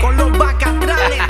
Con los bacatrales,